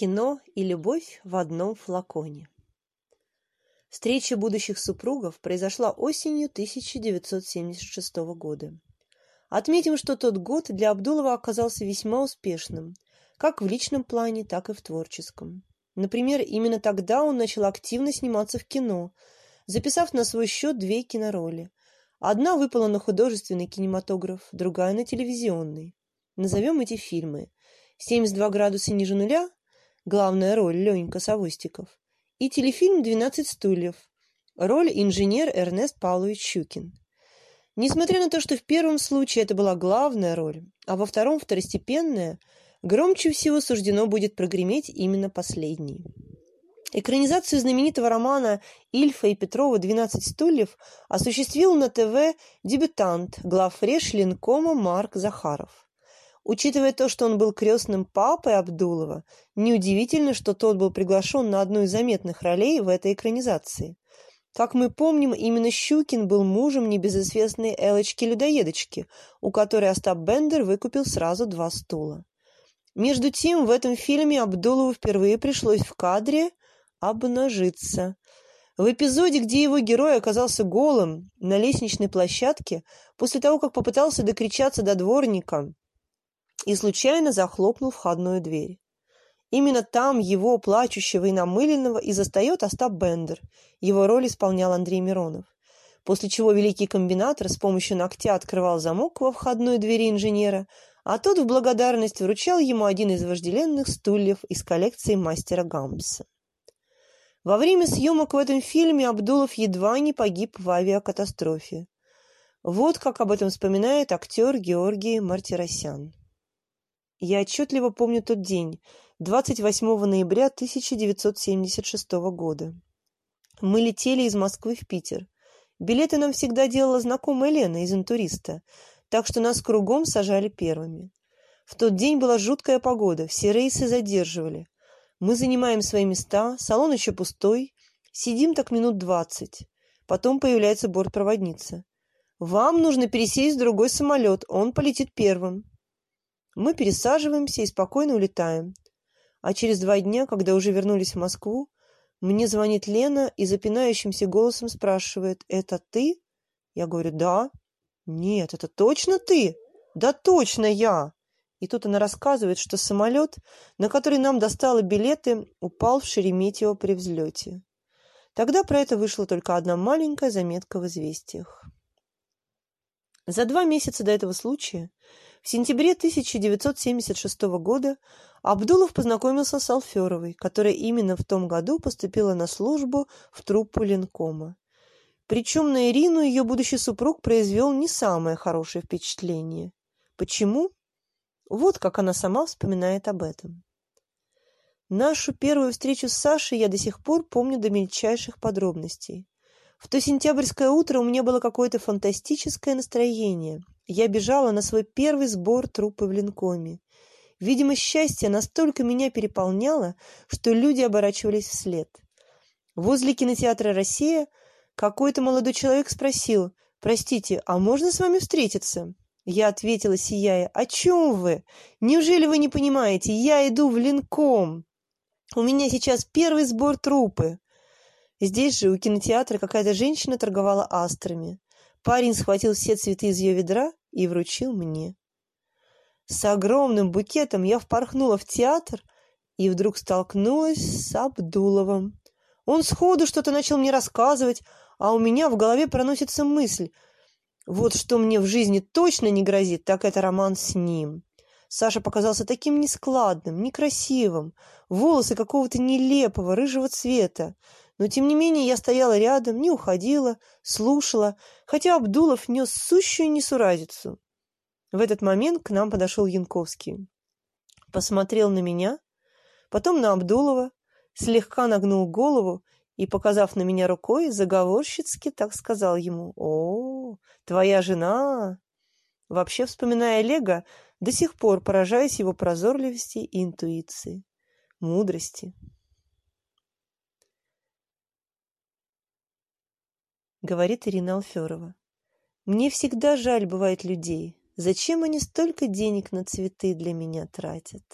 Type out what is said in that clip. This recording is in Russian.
Кино и любовь в одном флаконе. Встреча будущих супругов произошла осенью 1976 года. Отметим, что тот год для Абдулова оказался весьма успешным, как в личном плане, так и в творческом. Например, именно тогда он начал активно сниматься в кино, записав на свой счет две кинороли. Одна выпала на художественный кинематограф, другая на телевизионный. Назовем эти фильмы «72 градуса ниже нуля» главная роль Ленька Савостиков, и телефильм «12 стульев», роль инженер Эрнест Павлович Щукин. Несмотря на то, что в первом случае это была главная роль, а во втором второстепенная, громче всего суждено будет прогреметь именно последний. Экранизацию знаменитого романа Ильфа и Петрова «12 стульев» осуществил на ТВ дебютант, главреж Ленкома Марк Захаров. Учитывая то, что он был крестным папой Абдулова, неудивительно, что тот был приглашен на одну из заметных ролей в этой экранизации. Как мы помним, именно Щукин был мужем небезызвестной Элочки-людоедочки, у которой Остап Бендер выкупил сразу два стула. Между тем, в этом фильме Абдулову впервые пришлось в кадре обнажиться. В эпизоде, где его герой оказался голым на лестничной площадке, после того, как попытался докричаться до дворника, и случайно захлопнул входную дверь. Именно там его, плачущего и намыленного, и застает Остап Бендер. Его роль исполнял Андрей Миронов. После чего великий комбинатор с помощью ногтя открывал замок во входной двери инженера, а тот в благодарность вручал ему один из вожделенных стульев из коллекции мастера Гампса. Во время съемок в этом фильме Абдулов едва не погиб в авиакатастрофе. Вот как об этом вспоминает актер Георгий Мартиросян. Я отчетливо помню тот день, 28 ноября 1976 года. Мы летели из Москвы в Питер. Билеты нам всегда делала знакомая Лена из «Интуриста», так что нас кругом сажали первыми. В тот день была жуткая погода, все рейсы задерживали. Мы занимаем свои места, салон еще пустой, сидим так минут двадцать. Потом появляется бортпроводница. «Вам нужно пересесть в другой самолет, он полетит первым». Мы пересаживаемся и спокойно улетаем. А через два дня, когда уже вернулись в Москву, мне звонит Лена и запинающимся голосом спрашивает «Это ты?» Я говорю «Да». «Нет, это точно ты?» «Да точно я!» И тут она рассказывает, что самолет, на который нам достало билеты, упал в Шереметьево при взлете. Тогда про это вышла только одна маленькая заметка в известиях. За два месяца до этого случая в сентябре 1976 года Абдулов познакомился с Алферовой, которая именно в том году поступила на службу в труппу Ленкома. Причем на Ирину ее будущий супруг произвел не самое хорошее впечатление. Почему? Вот как она сама вспоминает об этом. Нашу первую встречу с Сашей я до сих пор помню до мельчайших подробностей. В то сентябрьское утро у меня было какое-то фантастическое настроение. Я бежала на свой первый сбор трупы в Линкоме. Видимо, счастье настолько меня переполняло, что люди оборачивались вслед. Возле кинотеатра «Россия» какой-то молодой человек спросил, «Простите, а можно с вами встретиться?» Я ответила, сияя, «О чем вы? Неужели вы не понимаете? Я иду в Линком. У меня сейчас первый сбор трупы». Здесь же, у кинотеатра, какая-то женщина торговала астрами. Парень схватил все цветы из ее ведра и вручил мне. С огромным букетом я впорхнула в театр и вдруг столкнулась с Абдуловым. Он сходу что-то начал мне рассказывать, а у меня в голове проносится мысль. Вот что мне в жизни точно не грозит, так это роман с ним. Саша показался таким нескладным, некрасивым, волосы какого-то нелепого, рыжего цвета. Но, тем не менее, я стояла рядом, не уходила, слушала, хотя Абдулов нес сущую несуразицу. В этот момент к нам подошел Янковский. Посмотрел на меня, потом на Абдулова, слегка нагнул голову и, показав на меня рукой, заговорщицки так сказал ему «О, твоя жена!» Вообще, вспоминая Олега, до сих пор поражаясь его прозорливости и интуиции, мудрости. Говорит Ирина Алферова. Мне всегда жаль бывает людей. Зачем они столько денег на цветы для меня тратят?